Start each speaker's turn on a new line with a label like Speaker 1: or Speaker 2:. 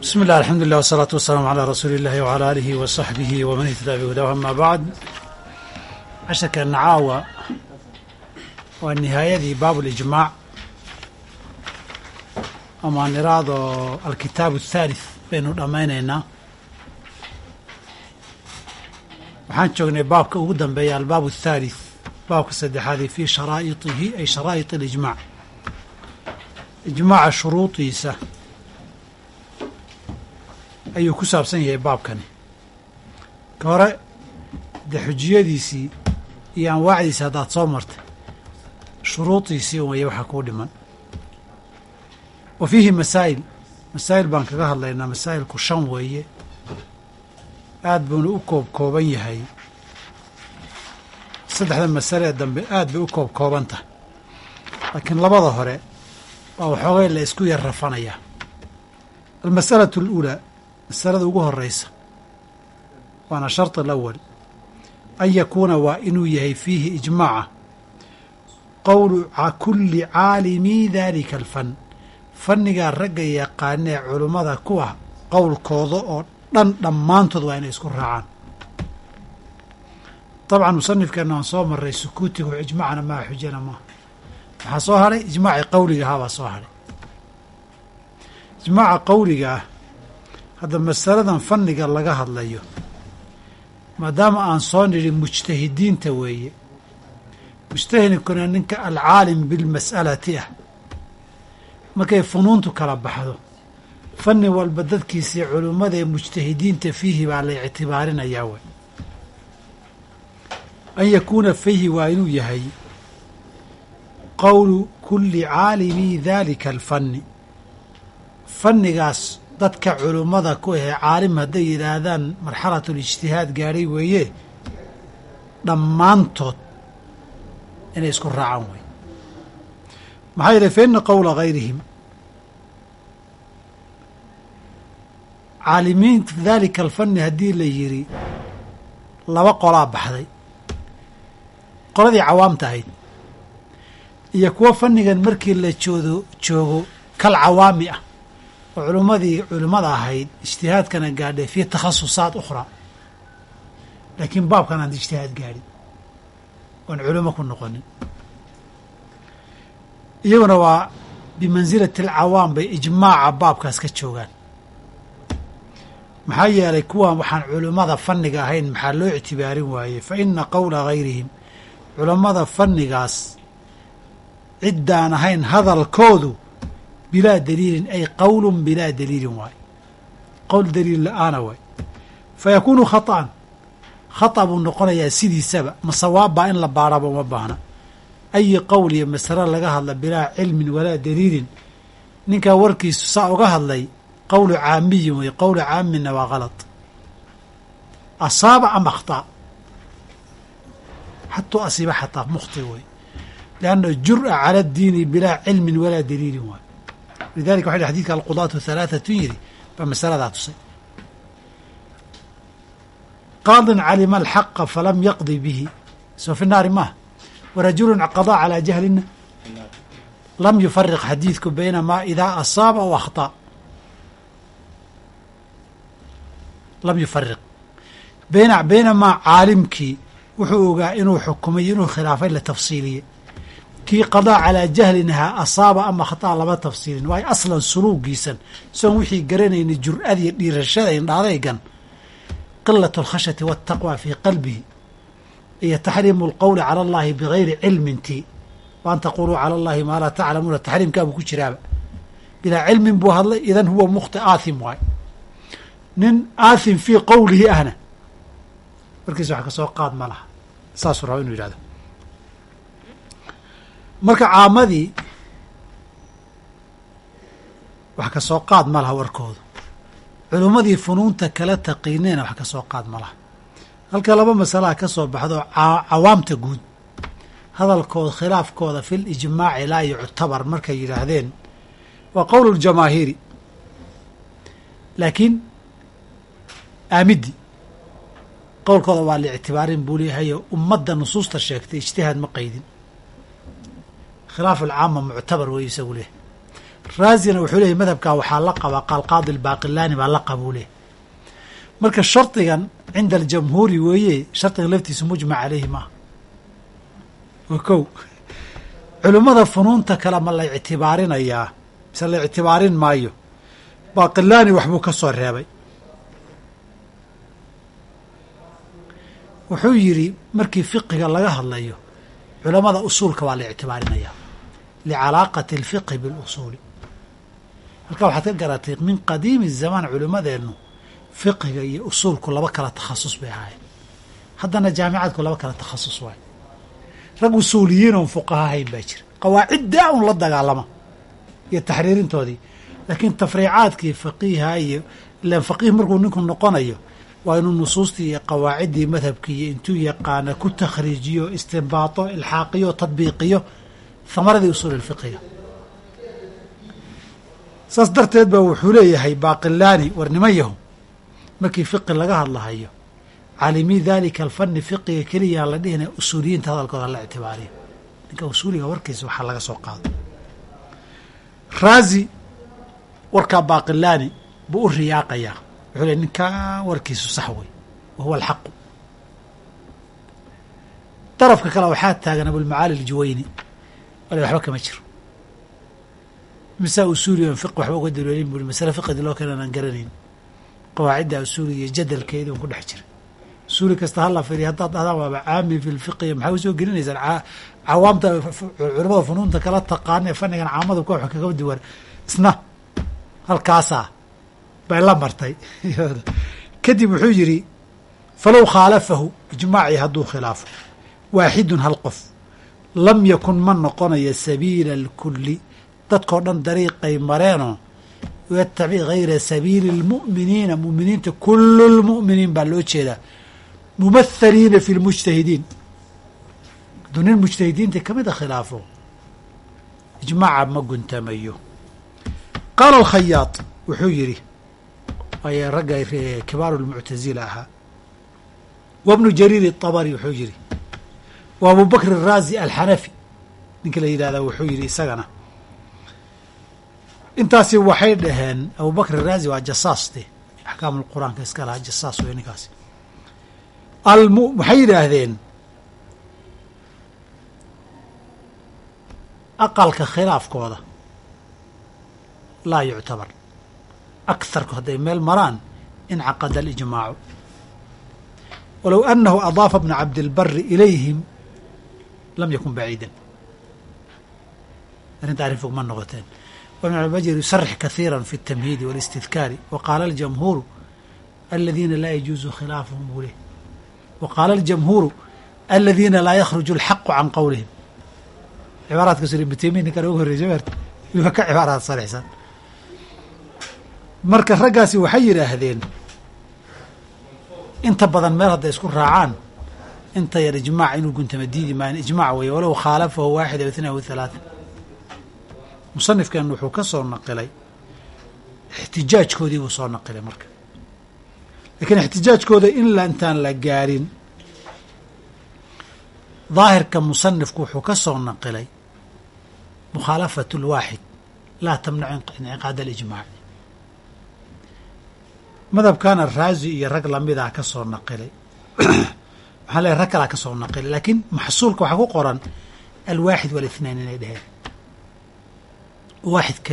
Speaker 1: bismi illah alxamdulilah wasalaatu wasalaamu calaa rasuuli illahi wcalaa aalihi wa saxbihi waman ihtadaa bihudaah amaa bacd casharkeenna caawa waa nihaayadii baab lijmaac amaan iraado alkitaabu athaalith baynu dhammaynaynaa waxaan joognay baabka ugu dambeeya albaab athaalith baabka saddexaadii fii sharaa'itihi ay sharaa'it alijmaac ijmaaca shuruudiisa ayuu ku saabsan yahay baabkani. Ka hore dee xujiyadiisii iyo anwaacdiisii haddaad soo martay shuruudiisii waya waxaa kuu dhiman. Wa fiihi masaa'il masaa'il baan kaga hadlaynaa masaa'ilku shan weeye aad buuna u koob kooban yahay. Saddexda masale ee dambe aad bay u koob kooban tahay. Laakiin labada hore waa waxoogay la isku yar rafanayaa almasalatu aluulaa masalada ugu horeysa waana shart alawal an yakuuna waa inuu yahay fiihi ijmaaca. Qowlu kulli caalimi dalika alfan. Fannigaa ragga yaqaanee culummada ku ah qowlkooda oo dhan dhammaantood waa inay isku raacaan. Dabcan musanifkeenna aan soo maray sukuutigu ijmaacna maa xujana maaha waxaa soo hadhay ijmaacii qowliga ahaa baa soo hadhay ijmaaca qowliga ah hadda masaladan fanniga laga hadlayo maadaama aan soo nidhi mujtahidiinta weeye. Mujtahidkuna ninka alcaalim bilmas'alati ah. Markay funuuntu kala baxdo fanni walba dadkiisii culummada ee mujtahidiinta fiihi baa la ictibaarinayaa wey an yakuuna fiihi waa inuu yahay qowlu kulli caalimi dalika alfanni. Fannigaas dadka culummada ku ahee caalim hadday yidhaahdaan marxalatulijtihaad gaadhay weeye dhammaantood inay isku raacaan wey maxaa yeele fa ina qowla gayrihim caalimiinta daalika alfanni haddii la yidhi laba qolaa baxday. Qoladii cawaamta ahayd iyo kuwo fannigan markii la joodo joogo kal cawaami ah oo culummadii culimmada ahayd ijtihaadkana gaadhay fii takhasusaat ukhraa laakiin baabkan aan ijtihaad gaadhin oon culimo ku noqonin. Iyaguna waa bimansilati alcawaam bay ijmaaca baabkaas ka joogaan. Maxaa yeelay kuwan waxaan culimmada fanniga ahayn maxaa loo ictibaarin waayey fa ina qowla gayrihim culammada fannigaas ciddaan ahayn hadalkoodu bilaa daliilin ay qowlun bilaa daliilin waay qowl daliil la'aana waay fa yakuunu khata'an khata buu noqonayaa sidiisaba ma sawaabbaa in la baaraba uma baahna ayi qowl iyo masalo laga hadla bilaa cilmin walaa daliilin ninkaa warkiisu saa uga hadlay qowlu caamiyin wey qowlu caamina waa kalad asaaba ama akhtaa xatuu asiiba xataa mukhti wey lianna jur'a cala addiini bilaa cilmin walaa daliilin waay lidalika waxa xadidka alqudaatu halaatatun yidhi baa masaladaa tusay qaadin calima alxaqa falam yaqdi bihi soo fi naari maaha warajulun qadaa calaa jahlina lam yufariq xadiidku bayna maa idaa asaaba aw akhطأ lam yufariq bayna baynamaa caalimkii wuxuu ogaa inuu xukumay inuu khilaafay la tafsiiliyey kii qadaa calaa jahlinahaa asaaba ama khataa lama tafsiilin. Waayo aslan suluugiisan. Isagoon wixii garanayna jur'adiiyo dhiirashada indhaadaygan qilat alkhashati waataqwa fii qalbihi. Iyo taxriimu alqowli cala allahi bigayri cilmin tii wa an taquluu cala allahi maa laa taclamuuna. Taxriimkaabuu ku jiraaba. Bilaa cilmin buu hadlay idan huwa mukhti aathim waay nin aathim fii qowlihi ahna. Markiisa wax ka soo qaad ma laha. Saasuu raba inuu yidhahdo marka caamadii wax ka soo qaad ma laha warkoodu. Culummadii funuunta kala taqiineyna wax ka soo qaad ma laha. Halka laba masalaha ka soo baxdo cawaamta guud. Hadalkooda khilaafkooda fil ijmaaci laa yuctabar markay yidhaahdeen waa qowl ljamaahiiri laakiin aamidi qowlkooda waa la ictibaarin buu leeyahayo ummadda nusuusta sheegtay ijtihaad ma qaydin khilaaf alcaama muctabar weeye isagu leehay raazina wuxuu leeyahy madhabkaa waxaa la qabaa qaalqaadi lbaaqilaani baa la qabuu leh. Marka shardigan cinda aljamhuuri weeye shardigan laftiisu mujmac caleyhi maaha waa kow. Culimmada funuunta kale ma la ictibaarinayaa mise la ictibaarin maayo. Baaqilaani waxbuu ka soo reebay. Wuxuu yidhi markii fiqiga laga hadlayo culamada usuulka waa la ictibaarinayaa licalaaqati alfiqhi bilusuuli halkaa waxaad ka garatay min qadiimi zamaan culimmadeennu fiqiga iyo usuulku laba kala takhasus bay ahaayeen haddana jaamicadku laba kala takhasus waay rag usuuliyiin oon fuqaha ahayn baa jira qawaaciddaa un la dagaalama iyo taxriirintoodii laakiin tafriicaadkii faqiiha iyo ilaan faqiih markuu ninku noqonayo waa inuu nusuustii iyo qawaaciddii madhabkii iyo intuu yaqaana ku takhriijiyo istinbaato ilxaaqiyo tadbiiqiyo hamaradii usuul ilfiqiga saas darteed ba wuxuu leeyahay baaqilaani war niman yahu markii fiqi laga hadlahayo caalimii dalika alfani fiqiga keliyaa la dhihina usuuliyiinta hadalkooda la ictibaariyo. Ninka usuuliga warkiisa waxaa laga soo qaado raazi warkaa baaqilaani buu u riyaaqayaa wuxuu ley ninkaa warkiisu sax wey wa huwa alxaqu. Darafka kale waxaa taagan abulmacaali aljuwayni wale waxba kama jiro. Misaa usuuli on fiq waxba uga daloolin buri masale fiqidi loo keenan aan garanayn. Qawaacidda usuuliga iyo jadalkeedi un ku dhex jira usuuli kasta hala firiya haddaad dhahdaan waaba caami fi lfiqiya maxaa u soo gelinaysaan? Cawaamta culamada funuunta kala taqaana ee fannigan caamada ku wax kaga duwan isna halkaasaa bay la martay. Kadib wuxuu yidhi falow khaalafahu ijmaacii hadduu khilaafo waaxidun hal qof lam yakun ma noqonayo sabiila alkulli. Dadkao dhan dariiqay mareenoo yatabic hayra sabiili almu'miniina. Mu'miniinta kullu lmu'miniin baa loo jeedaa. Mumathaliina fi lmujtahidiin hadduu nin mujtahidiinta ka mid a khilaafo. Ijmaaca ma guntamayo. Qaala alkhayaad wuxuu yidhi ayaa ragga eh, kibaaru lmuctasila ahaa. Wabnu jariir abari wuxuu yidhi wa abu bakr araazi alxanafi ninka la yidhahdaa wuxuu yidhi isagana intaasi waxay dhaheen abu bakr araazi waa jasaas de axkaamu lqur-aanka iska lahaa jasaas wey ninkaasi. Alm waxay yidhaahdeen aqalka khilaafkooda laa yuctabar. Aktharku hadday meel maraan incaqada alijmaacu. Walow anahu adaafa bna cabdilbari ilayhim lam yakun baciidan arrinta arrin fog ma noqoteen wibn abajir yusarix kahiira fi اtamhiidi wاlistidkaari wa qaala aljamhuuru aladiina laa yajuuzu khilaafahum buu leh wa qaala aljamhuuru aladiina laa yakhruju alxaqu can qowlihim cibaaraadkaas ibnu taymiya ninkan ugu horreysa maarta waliba ka cibaaraad sarixsan marka raggaasi waxay yidhaahdeen inta badan meel hadday isku raacaan inta yar ijmaac inuu guntama diidi maayan ijmaac weeye walow khaalafahu waaxid aw aw halaata musanifkan wuxuu ka soo naqilay ixtijaajkoodii buu soo naqilay marka. Laakiin ixtijaajkooda in intaan la gaarin daahirka musanifku wuxuu ka soo naqilay mukhaalafat اlwaaxid laa tamnacu inciqaad alijmaac. Madhabkana raazi iyo rag lamidaa ka soo naqilay waxaa le rag kalaa ka soo naqil laakiin maxsuulka waxaa ku qoran alwaaxid waalithnaan inay dheheen waaxid keliya